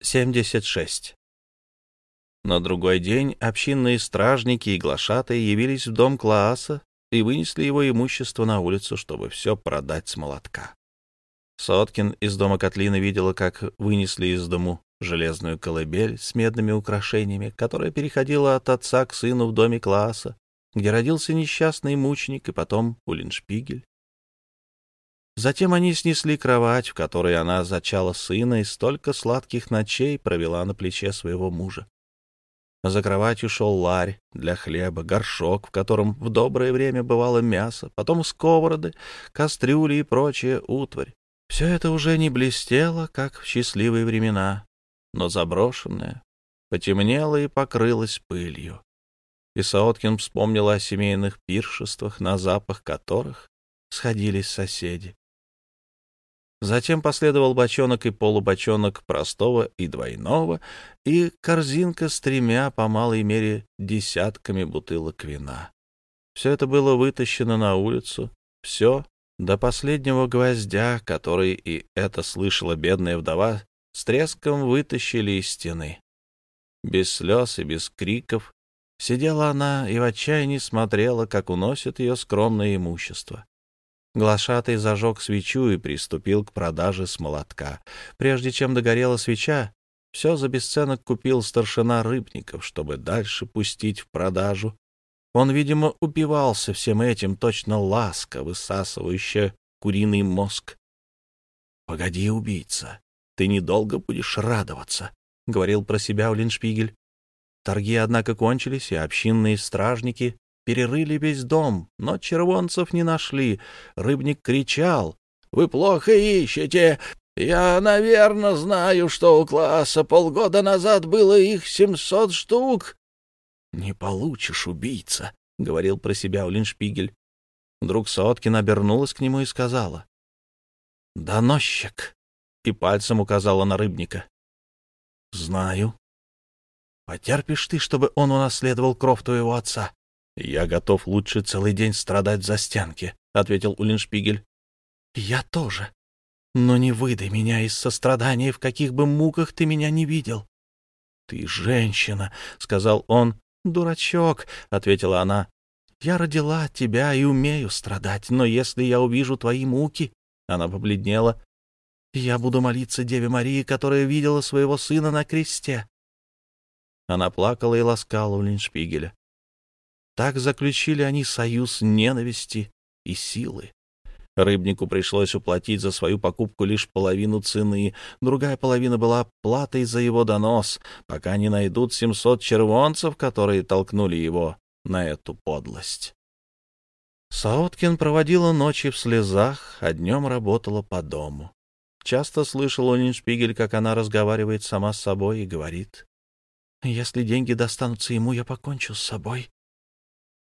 76. На другой день общинные стражники и глашатые явились в дом Клааса и вынесли его имущество на улицу, чтобы все продать с молотка. Соткин из дома Котлины видела, как вынесли из дому железную колыбель с медными украшениями, которая переходила от отца к сыну в доме Клааса, где родился несчастный мученик и потом Улиншпигель. Затем они снесли кровать, в которой она зачала сына и столько сладких ночей провела на плече своего мужа. За кроватью шел ларь для хлеба, горшок, в котором в доброе время бывало мясо, потом сковороды, кастрюли и прочая утварь. Все это уже не блестело, как в счастливые времена, но заброшенное, потемнело и покрылось пылью. И Саоткин вспомнил о семейных пиршествах, на запах которых сходились соседи. Затем последовал бочонок и полубочонок простого и двойного, и корзинка с тремя, по малой мере, десятками бутылок вина. Все это было вытащено на улицу, все до последнего гвоздя, который, и это слышала бедная вдова, с треском вытащили из стены. Без слез и без криков сидела она и в отчаянии смотрела, как уносят ее скромное имущество. Глашатый зажег свечу и приступил к продаже с молотка. Прежде чем догорела свеча, все за бесценок купил старшина рыбников, чтобы дальше пустить в продажу. Он, видимо, упивался всем этим, точно ласка, высасывающая куриный мозг. — Погоди, убийца, ты недолго будешь радоваться, — говорил про себя Улиншпигель. Торги, однако, кончились, и общинные стражники перерыли весь дом, но червонцев не нашли. Рыбник кричал. — Вы плохо ищете. Я, наверное, знаю, что у класса полгода назад было их семьсот штук. — Не получишь, убийца, — говорил про себя Улиншпигель. Вдруг Соткин обернулась к нему и сказала. — Доносчик. И пальцем указала на рыбника. — Знаю. — Потерпишь ты, чтобы он унаследовал кровь твоего отца? «Я готов лучше целый день страдать за стенки», — ответил Улиншпигель. «Я тоже. Но не выдай меня из сострадания, в каких бы муках ты меня не видел». «Ты женщина», — сказал он. «Дурачок», — ответила она. «Я родила тебя и умею страдать, но если я увижу твои муки...» Она побледнела. «Я буду молиться Деве Марии, которая видела своего сына на кресте». Она плакала и ласкала Улиншпигеля. Так заключили они союз ненависти и силы. Рыбнику пришлось уплатить за свою покупку лишь половину цены, другая половина была платой за его донос, пока не найдут 700 червонцев, которые толкнули его на эту подлость. Саоткин проводила ночи в слезах, а днем работала по дому. Часто слышал Униншпигель, как она разговаривает сама с собой и говорит, «Если деньги достанутся ему, я покончу с собой.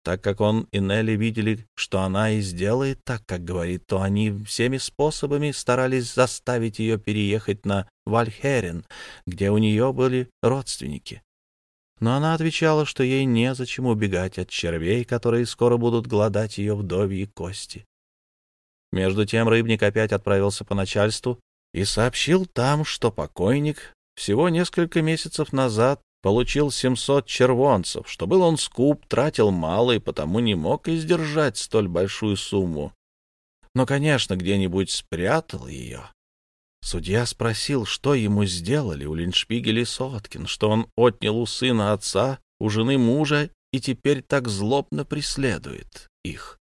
Так как он и Нелли видели, что она и сделает так, как говорит, то они всеми способами старались заставить ее переехать на Вальхерен, где у нее были родственники. Но она отвечала, что ей незачем убегать от червей, которые скоро будут гладать ее вдовьи кости. Между тем рыбник опять отправился по начальству и сообщил там, что покойник всего несколько месяцев назад получил 700 червонцев, что был он скуп, тратил мало и потому не мог издержать столь большую сумму. Но, конечно, где-нибудь спрятал ее. Судья спросил, что ему сделали у Линшпигеля и Соткин, что он отнял у сына отца, у жены мужа и теперь так злобно преследует их.